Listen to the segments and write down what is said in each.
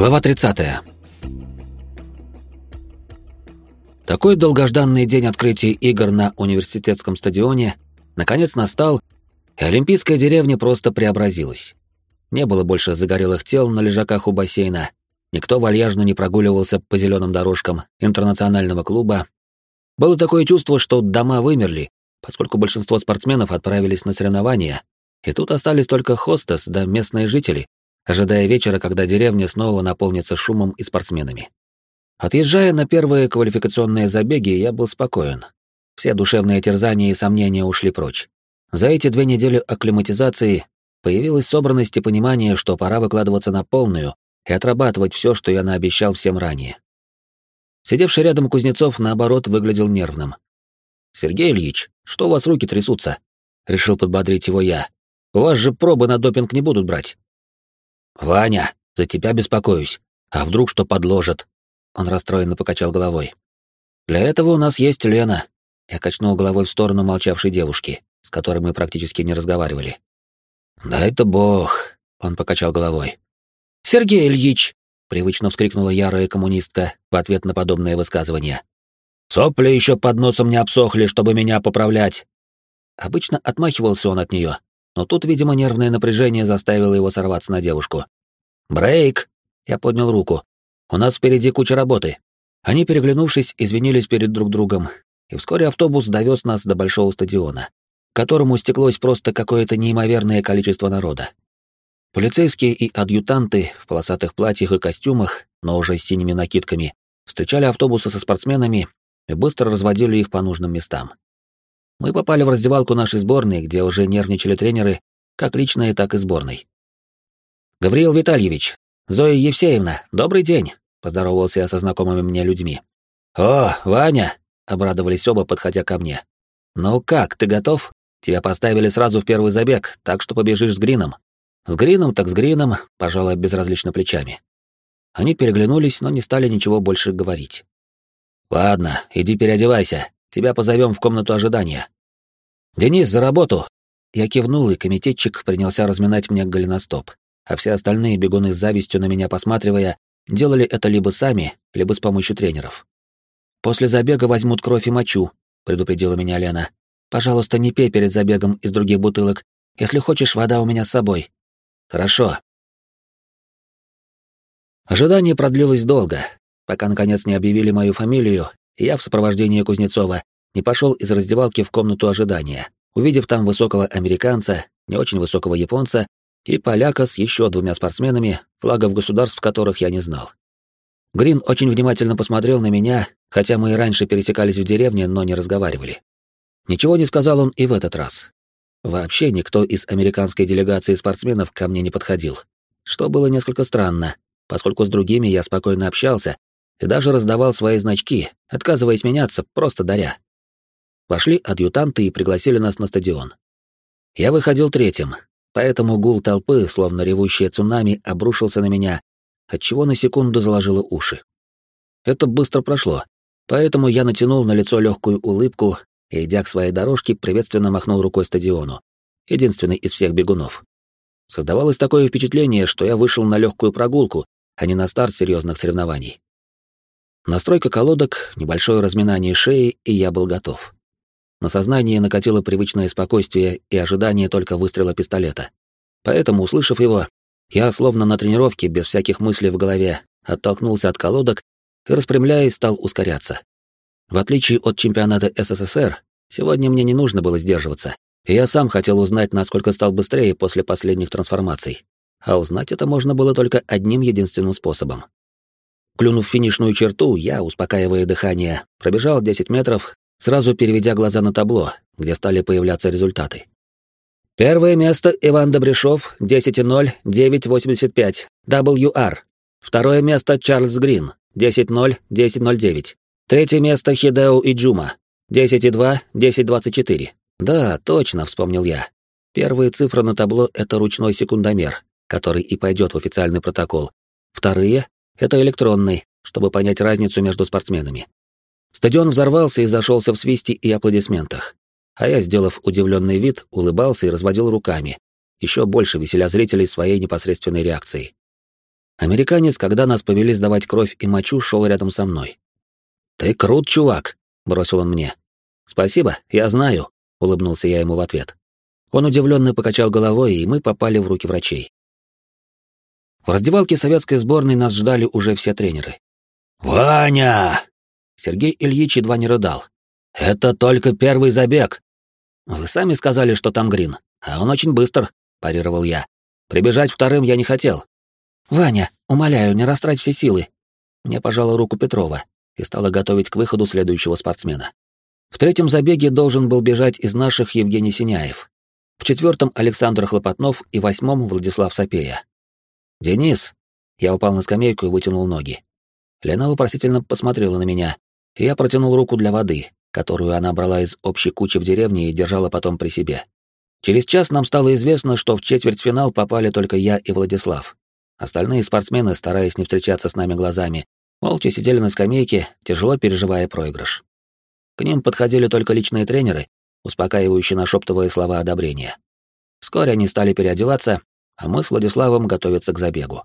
Глава 30. Такой долгожданный день открытия игр на университетском стадионе наконец настал, и Олимпийская деревня просто преобразилась. Не было больше загорелых тел на лежаках у бассейна, никто вальяжно не прогуливался по зеленым дорожкам интернационального клуба. Было такое чувство, что дома вымерли, поскольку большинство спортсменов отправились на соревнования, и тут остались только хостес да местные жители, ожидая вечера, когда деревня снова наполнится шумом и спортсменами. Отъезжая на первые квалификационные забеги, я был спокоен. Все душевные терзания и сомнения ушли прочь. За эти две недели акклиматизации появилась собранность и понимание, что пора выкладываться на полную и отрабатывать все, что я наобещал всем ранее. Сидевший рядом Кузнецов, наоборот, выглядел нервным. «Сергей Ильич, что у вас руки трясутся?» — решил подбодрить его я. «У вас же пробы на допинг не будут брать». «Ваня, за тебя беспокоюсь. А вдруг что подложат?» Он расстроенно покачал головой. «Для этого у нас есть Лена». Я качнул головой в сторону молчавшей девушки, с которой мы практически не разговаривали. «Да это бог!» — он покачал головой. «Сергей Ильич!» — привычно вскрикнула ярая коммунистка в ответ на подобное высказывание. «Сопли еще под носом не обсохли, чтобы меня поправлять!» Обычно отмахивался он от нее, но тут, видимо, нервное напряжение заставило его сорваться на девушку. «Брейк!» — я поднял руку. «У нас впереди куча работы». Они, переглянувшись, извинились перед друг другом, и вскоре автобус довез нас до большого стадиона, к которому стеклось просто какое-то неимоверное количество народа. Полицейские и адъютанты в полосатых платьях и костюмах, но уже с синими накидками, встречали автобусы со спортсменами и быстро разводили их по нужным местам. Мы попали в раздевалку нашей сборной, где уже нервничали тренеры, как личные, так и сборной. «Гавриил Витальевич, Зоя Евсеевна, добрый день!» — поздоровался я со знакомыми мне людьми. «О, Ваня!» — обрадовались оба, подходя ко мне. «Ну как, ты готов? Тебя поставили сразу в первый забег, так что побежишь с Грином». «С Грином так с Грином», — пожалуй, безразлично плечами. Они переглянулись, но не стали ничего больше говорить. «Ладно, иди переодевайся, Тебя позовем в комнату ожидания. Денис, за работу!» Я кивнул, и комитетчик принялся разминать мне голеностоп, а все остальные бегуны с завистью на меня посматривая, делали это либо сами, либо с помощью тренеров. «После забега возьмут кровь и мочу», — предупредила меня Лена. «Пожалуйста, не пей перед забегом из других бутылок. Если хочешь, вода у меня с собой». «Хорошо». Ожидание продлилось долго, пока наконец не объявили мою фамилию я в сопровождении Кузнецова не пошел из раздевалки в комнату ожидания, увидев там высокого американца, не очень высокого японца и поляка с еще двумя спортсменами, флагов государств которых я не знал. Грин очень внимательно посмотрел на меня, хотя мы и раньше пересекались в деревне, но не разговаривали. Ничего не сказал он и в этот раз. Вообще никто из американской делегации спортсменов ко мне не подходил, что было несколько странно, поскольку с другими я спокойно общался, и даже раздавал свои значки, отказываясь меняться, просто даря. Вошли адъютанты и пригласили нас на стадион. Я выходил третьим, поэтому гул толпы, словно ревущее цунами, обрушился на меня, отчего на секунду заложило уши. Это быстро прошло, поэтому я натянул на лицо легкую улыбку и, идя к своей дорожке, приветственно махнул рукой стадиону, единственный из всех бегунов. Создавалось такое впечатление, что я вышел на легкую прогулку, а не на старт серьезных соревнований. Настройка колодок, небольшое разминание шеи, и я был готов. На сознание накатило привычное спокойствие и ожидание только выстрела пистолета. Поэтому, услышав его, я, словно на тренировке, без всяких мыслей в голове, оттолкнулся от колодок и, распрямляясь, стал ускоряться. В отличие от чемпионата СССР, сегодня мне не нужно было сдерживаться, и я сам хотел узнать, насколько стал быстрее после последних трансформаций. А узнать это можно было только одним единственным способом Клюнув финишную черту, я, успокаивая дыхание, пробежал 10 метров, сразу переведя глаза на табло, где стали появляться результаты. Первое место Иван Добряшов, 10.0, 9.85, WR. Второе место Чарльз Грин, 10.0, 10.09. Третье место Хидео Иджума, 10.2, 10.24. Да, точно, вспомнил я. Первые цифры на табло — это ручной секундомер, который и пойдет в официальный протокол. Вторые это электронный, чтобы понять разницу между спортсменами. Стадион взорвался и зашелся в свисте и аплодисментах. А я, сделав удивленный вид, улыбался и разводил руками, еще больше веселя зрителей своей непосредственной реакцией. Американец, когда нас повели сдавать кровь и мочу, шел рядом со мной. «Ты крут, чувак», — бросил он мне. «Спасибо, я знаю», — улыбнулся я ему в ответ. Он удивленно покачал головой, и мы попали в руки врачей. В раздевалке советской сборной нас ждали уже все тренеры. «Ваня!» Сергей Ильич едва не рыдал. «Это только первый забег!» «Вы сами сказали, что там Грин, а он очень быстр», — парировал я. «Прибежать вторым я не хотел». «Ваня, умоляю, не растрать все силы». Мне пожала руку Петрова и стала готовить к выходу следующего спортсмена. В третьем забеге должен был бежать из наших Евгений Синяев. В четвертом Александр Хлопотнов и восьмом Владислав Сапея. «Денис!» Я упал на скамейку и вытянул ноги. Лена вопросительно посмотрела на меня, и я протянул руку для воды, которую она брала из общей кучи в деревне и держала потом при себе. Через час нам стало известно, что в четвертьфинал попали только я и Владислав. Остальные спортсмены, стараясь не встречаться с нами глазами, молча сидели на скамейке, тяжело переживая проигрыш. К ним подходили только личные тренеры, успокаивающие нашептывая слова одобрения. Вскоре они стали переодеваться, а мы с Владиславом готовиться к забегу.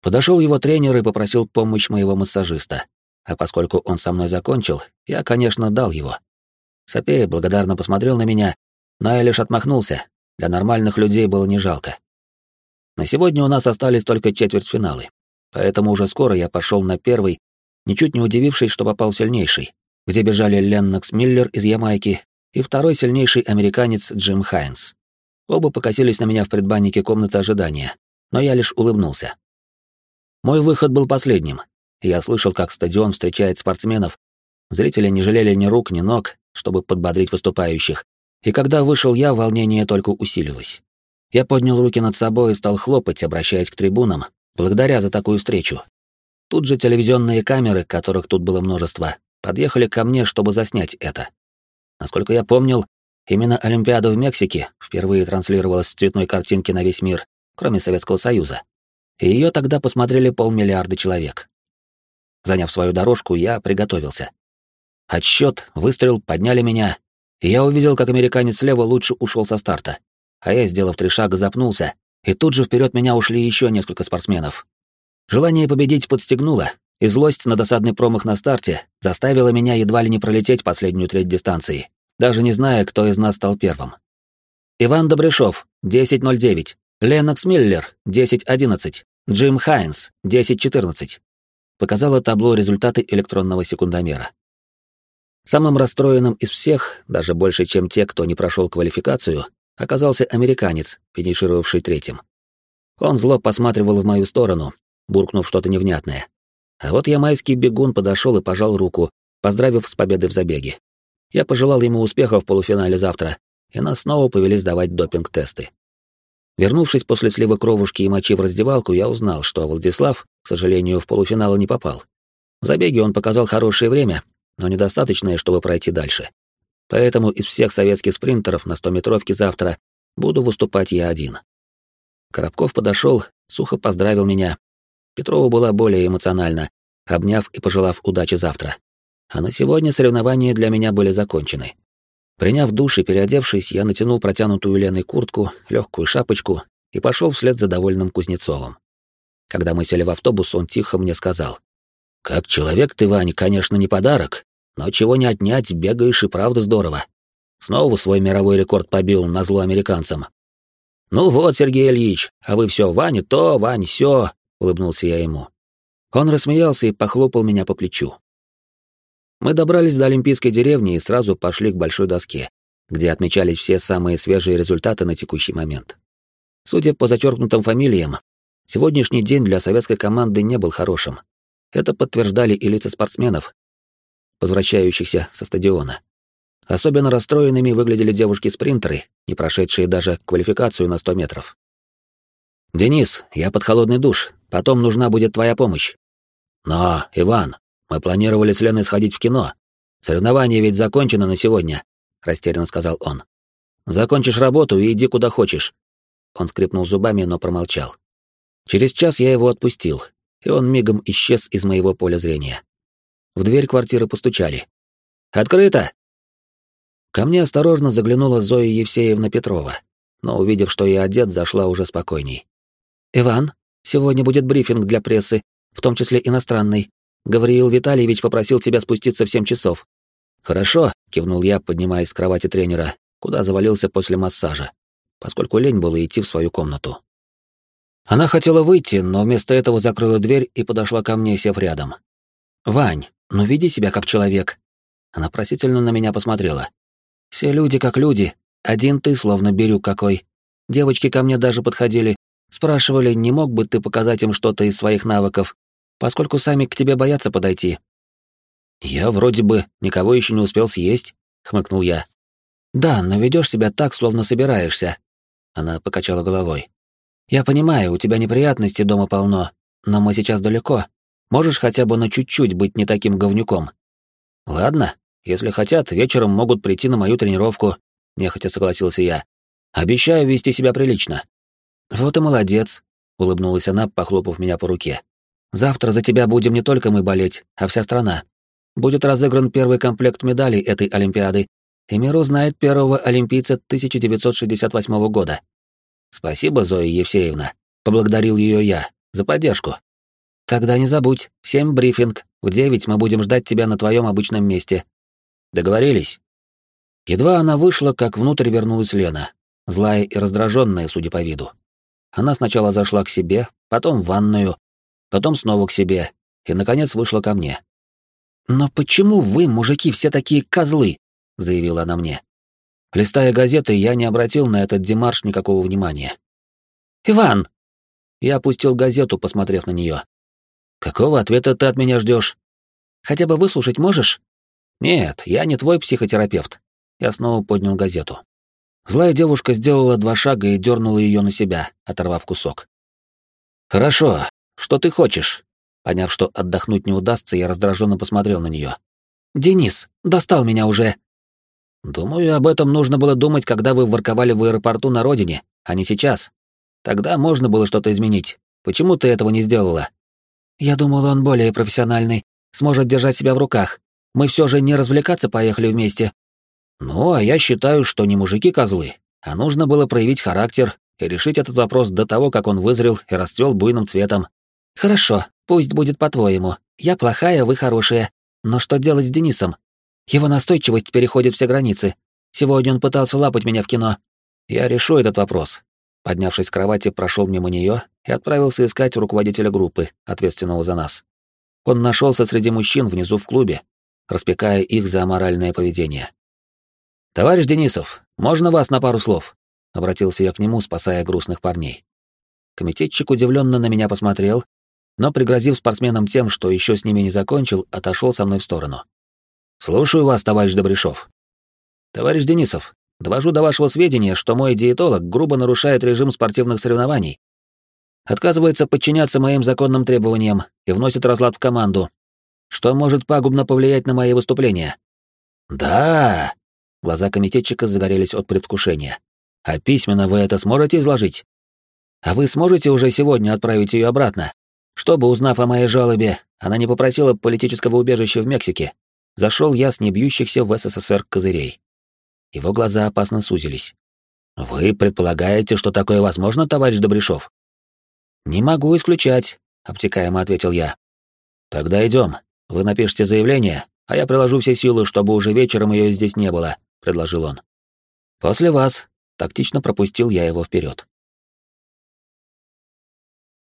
Подошел его тренер и попросил помощь моего массажиста, а поскольку он со мной закончил, я, конечно, дал его. Сапея благодарно посмотрел на меня, но я лишь отмахнулся, для нормальных людей было не жалко. На сегодня у нас остались только четвертьфиналы, поэтому уже скоро я пошел на первый, ничуть не удивившись, что попал сильнейший, где бежали Леннокс Миллер из Ямайки и второй сильнейший американец Джим Хайнс. Оба покосились на меня в предбаннике комнаты ожидания, но я лишь улыбнулся. Мой выход был последним. Я слышал, как стадион встречает спортсменов. Зрители не жалели ни рук, ни ног, чтобы подбодрить выступающих. И когда вышел я, волнение только усилилось. Я поднял руки над собой и стал хлопать, обращаясь к трибунам, благодаря за такую встречу. Тут же телевизионные камеры, которых тут было множество, подъехали ко мне, чтобы заснять это. Насколько я помнил, Именно Олимпиада в Мексике впервые транслировалась в цветной картинке на весь мир, кроме Советского Союза. И ее тогда посмотрели полмиллиарда человек. Заняв свою дорожку, я приготовился. Отсчет, выстрел, подняли меня, и я увидел, как американец слева лучше ушел со старта. А я, сделав три шага, запнулся, и тут же вперед меня ушли еще несколько спортсменов. Желание победить подстегнуло, и злость на досадный промах на старте заставила меня едва ли не пролететь последнюю треть дистанции даже не зная, кто из нас стал первым. Иван Добрышов, 10.09. Ленокс Миллер, 10.11. Джим Хайнс, 10.14. Показало табло результаты электронного секундомера. Самым расстроенным из всех, даже больше, чем те, кто не прошел квалификацию, оказался американец, финишировавший третьим. Он зло посматривал в мою сторону, буркнув что-то невнятное. А вот ямайский бегун подошел и пожал руку, поздравив с победой в забеге. Я пожелал ему успеха в полуфинале завтра, и нас снова повели сдавать допинг-тесты. Вернувшись после слива кровушки и мочи в раздевалку, я узнал, что Владислав, к сожалению, в полуфинал не попал. В забеге он показал хорошее время, но недостаточное, чтобы пройти дальше. Поэтому из всех советских спринтеров на 100-метровке завтра буду выступать я один. Коробков подошел, сухо поздравил меня. Петрова была более эмоциональна, обняв и пожелав удачи завтра а на сегодня соревнования для меня были закончены. Приняв душ и переодевшись, я натянул протянутую Леной куртку, легкую шапочку и пошел вслед за довольным Кузнецовым. Когда мы сели в автобус, он тихо мне сказал. «Как человек ты, Вань, конечно, не подарок, но чего не отнять, бегаешь и правда здорово. Снова свой мировой рекорд побил на зло американцам». «Ну вот, Сергей Ильич, а вы все, Ваня то, Вань все», — улыбнулся я ему. Он рассмеялся и похлопал меня по плечу. Мы добрались до Олимпийской деревни и сразу пошли к большой доске, где отмечались все самые свежие результаты на текущий момент. Судя по зачеркнутым фамилиям, сегодняшний день для советской команды не был хорошим. Это подтверждали и лица спортсменов, возвращающихся со стадиона. Особенно расстроенными выглядели девушки-спринтеры, не прошедшие даже квалификацию на 100 метров. «Денис, я под холодный душ, потом нужна будет твоя помощь». «Но, Иван, мы планировали с Леной сходить в кино. Соревнование ведь закончено на сегодня, растерянно сказал он. Закончишь работу и иди куда хочешь. Он скрипнул зубами, но промолчал. Через час я его отпустил, и он мигом исчез из моего поля зрения. В дверь квартиры постучали. «Открыто!» Ко мне осторожно заглянула Зоя Евсеевна Петрова, но, увидев, что я одет, зашла уже спокойней. «Иван, Сегодня будет брифинг для прессы, в том числе иностранный. Гавриил Витальевич попросил тебя спуститься в семь часов». «Хорошо», — кивнул я, поднимаясь с кровати тренера, куда завалился после массажа, поскольку лень было идти в свою комнату. Она хотела выйти, но вместо этого закрыла дверь и подошла ко мне, сев рядом. «Вань, ну веди себя как человек». Она просительно на меня посмотрела. «Все люди как люди, один ты словно берюк какой. Девочки ко мне даже подходили, спрашивали, не мог бы ты показать им что-то из своих навыков, поскольку сами к тебе боятся подойти». «Я вроде бы никого еще не успел съесть», — хмыкнул я. «Да, но ведешь себя так, словно собираешься». Она покачала головой. Я понимаю, у тебя неприятностей дома полно, но мы сейчас далеко. Можешь хотя бы на чуть-чуть быть не таким говнюком. Ладно, если хотят, вечером могут прийти на мою тренировку, нехотя согласился я. Обещаю вести себя прилично. Вот и молодец, улыбнулась она, похлопав меня по руке. Завтра за тебя будем не только мы болеть, а вся страна. Будет разыгран первый комплект медалей этой Олимпиады, и мир узнает первого олимпийца 1968 года. Спасибо, Зоя Евсеевна, поблагодарил ее я за поддержку. Тогда не забудь, в семь брифинг, в девять мы будем ждать тебя на твоем обычном месте. Договорились? Едва она вышла, как внутрь вернулась Лена, злая и раздраженная, судя по виду. Она сначала зашла к себе, потом в ванную, потом снова к себе и, наконец, вышла ко мне. «Но почему вы, мужики, все такие козлы?» — заявила она мне. Листая газеты, я не обратил на этот демарш никакого внимания. «Иван!» Я опустил газету, посмотрев на нее. «Какого ответа ты от меня ждешь? Хотя бы выслушать можешь?» «Нет, я не твой психотерапевт». Я снова поднял газету. Злая девушка сделала два шага и дернула ее на себя, оторвав кусок. «Хорошо. Что ты хочешь?» Поняв, что отдохнуть не удастся, я раздраженно посмотрел на нее. «Денис, достал меня уже!» Думаю, об этом нужно было думать, когда вы ворковали в аэропорту на родине, а не сейчас. Тогда можно было что-то изменить. Почему ты этого не сделала? Я думал, он более профессиональный, сможет держать себя в руках. Мы все же не развлекаться поехали вместе. Ну, а я считаю, что не мужики козлы, а нужно было проявить характер и решить этот вопрос до того, как он вызрел и расцвел буйным цветом. Хорошо, пусть будет по-твоему. Я плохая, вы хорошая. Но что делать с Денисом? Его настойчивость переходит все границы. Сегодня он пытался лапать меня в кино. Я решу этот вопрос. Поднявшись с кровати, прошел мимо нее и отправился искать руководителя группы, ответственного за нас. Он нашелся среди мужчин внизу в клубе, распекая их за аморальное поведение. «Товарищ Денисов, можно вас на пару слов?» — обратился я к нему, спасая грустных парней. Комитетчик удивленно на меня посмотрел, но, пригрозив спортсменам тем, что еще с ними не закончил, отошел со мной в сторону. Слушаю вас, товарищ Добряшов. Товарищ Денисов, довожу до вашего сведения, что мой диетолог грубо нарушает режим спортивных соревнований. Отказывается подчиняться моим законным требованиям и вносит разлад в команду, что может пагубно повлиять на мои выступления. Да, глаза комитетчика загорелись от предвкушения. А письменно вы это сможете изложить? А вы сможете уже сегодня отправить ее обратно, чтобы, узнав о моей жалобе, она не попросила политического убежища в Мексике зашел я с небьющихся в СССР козырей. Его глаза опасно сузились. «Вы предполагаете, что такое возможно, товарищ Добряшов?» «Не могу исключать», — обтекаемо ответил я. «Тогда идем. Вы напишите заявление, а я приложу все силы, чтобы уже вечером ее здесь не было», — предложил он. «После вас», — тактично пропустил я его вперед.